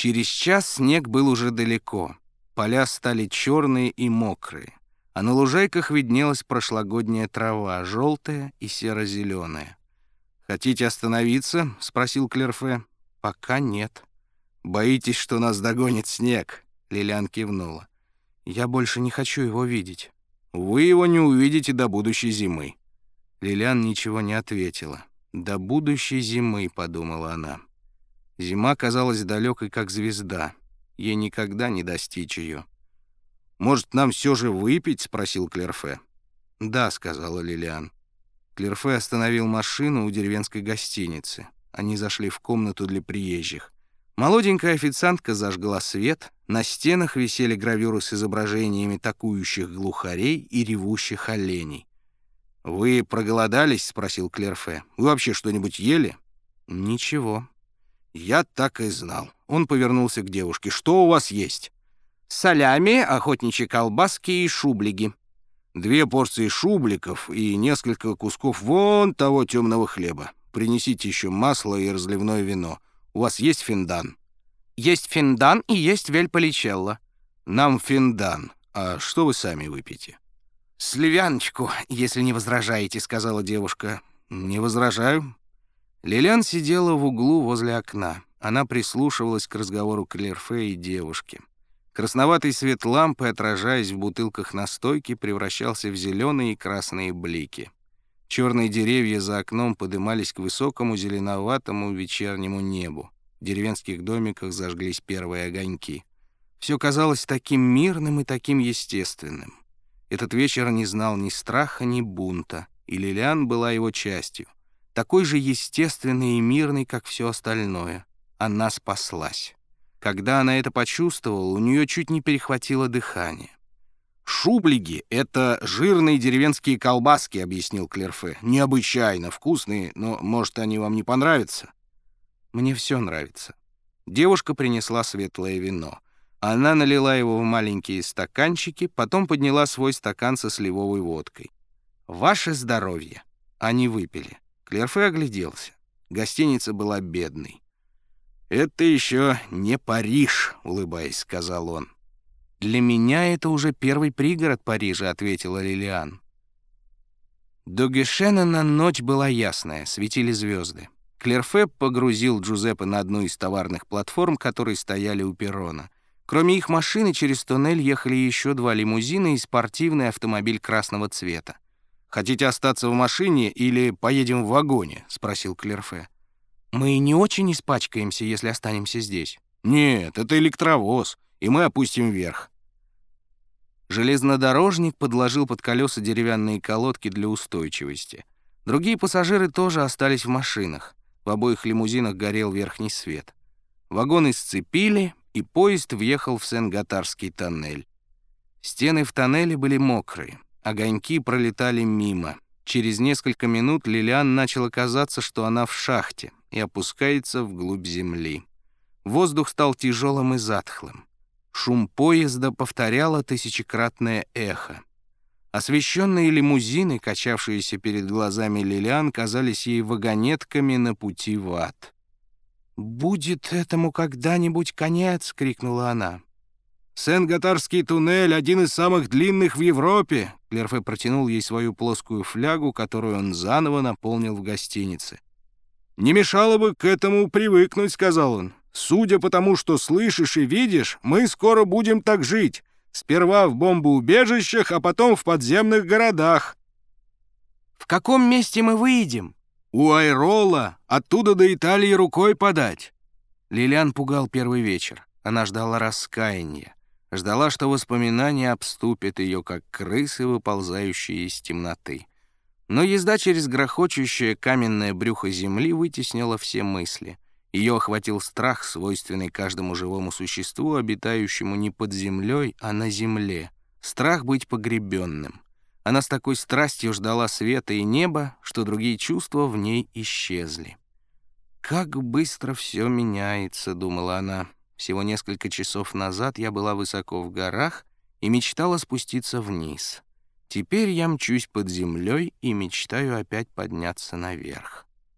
Через час снег был уже далеко. Поля стали черные и мокрые, а на лужайках виднелась прошлогодняя трава, желтая и серо-зеленая. «Хотите остановиться?» — спросил Клерфе. «Пока нет». «Боитесь, что нас догонит снег?» — Лилиан кивнула. «Я больше не хочу его видеть». «Вы его не увидите до будущей зимы». Лилиан ничего не ответила. «До будущей зимы», — подумала она. Зима казалась далекой, как звезда. Ей никогда не достичь ее. «Может, нам все же выпить?» — спросил Клерфе. «Да», — сказала Лилиан. Клерфе остановил машину у деревенской гостиницы. Они зашли в комнату для приезжих. Молоденькая официантка зажгла свет, на стенах висели гравюры с изображениями такующих глухарей и ревущих оленей. «Вы проголодались?» — спросил Клерфе. «Вы вообще что-нибудь ели?» «Ничего». «Я так и знал». Он повернулся к девушке. «Что у вас есть?» «Солями, охотничьи колбаски и шублиги». «Две порции шубликов и несколько кусков вон того темного хлеба. Принесите еще масло и разливное вино. У вас есть финдан?» «Есть финдан и есть вельполичелло». «Нам финдан. А что вы сами выпьете?» «Сливяночку, если не возражаете», — сказала девушка. «Не возражаю». Лилиан сидела в углу возле окна. Она прислушивалась к разговору Клерфе и девушки. Красноватый свет лампы, отражаясь в бутылках настойки, превращался в зеленые и красные блики. Черные деревья за окном подымались к высокому зеленоватому вечернему небу. В деревенских домиках зажглись первые огоньки. Все казалось таким мирным и таким естественным. Этот вечер не знал ни страха, ни бунта, и Лилиан была его частью, такой же естественной и мирной, как все остальное. Она спаслась. Когда она это почувствовала, у нее чуть не перехватило дыхание. «Шублиги — это жирные деревенские колбаски», — объяснил Клерфе. «Необычайно вкусные, но, может, они вам не понравятся?» «Мне все нравится». Девушка принесла светлое вино — она налила его в маленькие стаканчики, потом подняла свой стакан со сливовой водкой. «Ваше здоровье!» Они выпили. Клерфе огляделся. Гостиница была бедной. «Это еще не Париж», — улыбаясь, сказал он. «Для меня это уже первый пригород Парижа», — ответила Лилиан. До Гешенена ночь была ясная, светили звезды. Клерфе погрузил Джузеппе на одну из товарных платформ, которые стояли у перрона. Кроме их машины, через туннель ехали еще два лимузина и спортивный автомобиль красного цвета. «Хотите остаться в машине или поедем в вагоне?» — спросил Клерфе. «Мы не очень испачкаемся, если останемся здесь». «Нет, это электровоз, и мы опустим вверх». Железнодорожник подложил под колеса деревянные колодки для устойчивости. Другие пассажиры тоже остались в машинах. В обоих лимузинах горел верхний свет. Вагоны сцепили, и поезд въехал в Сен-Гатарский тоннель. Стены в тоннеле были мокрые, огоньки пролетали мимо. Через несколько минут Лилиан начала казаться, что она в шахте и опускается вглубь земли. Воздух стал тяжелым и затхлым. Шум поезда повторяло тысячекратное эхо. Освещенные лимузины, качавшиеся перед глазами Лилиан, казались ей вагонетками на пути в ад. «Будет этому когда-нибудь конец!» — крикнула она. «Сен-Гатарский туннель — один из самых длинных в Европе!» Клерфе протянул ей свою плоскую флягу, которую он заново наполнил в гостинице. «Не мешало бы к этому привыкнуть», — сказал он. «Судя по тому, что слышишь и видишь, мы скоро будем так жить. Сперва в бомбоубежищах, а потом в подземных городах». «В каком месте мы выйдем?» У Айрола оттуда до Италии рукой подать. Лилиан пугал первый вечер. Она ждала раскаяния. Ждала, что воспоминания обступят ее, как крысы, выползающие из темноты. Но езда через грохочущее каменное брюхо земли вытеснила все мысли. Ее охватил страх, свойственный каждому живому существу, обитающему не под землей, а на земле. Страх быть погребенным. Она с такой страстью ждала света и неба, что другие чувства в ней исчезли. «Как быстро все меняется», — думала она. «Всего несколько часов назад я была высоко в горах и мечтала спуститься вниз. Теперь я мчусь под землей и мечтаю опять подняться наверх».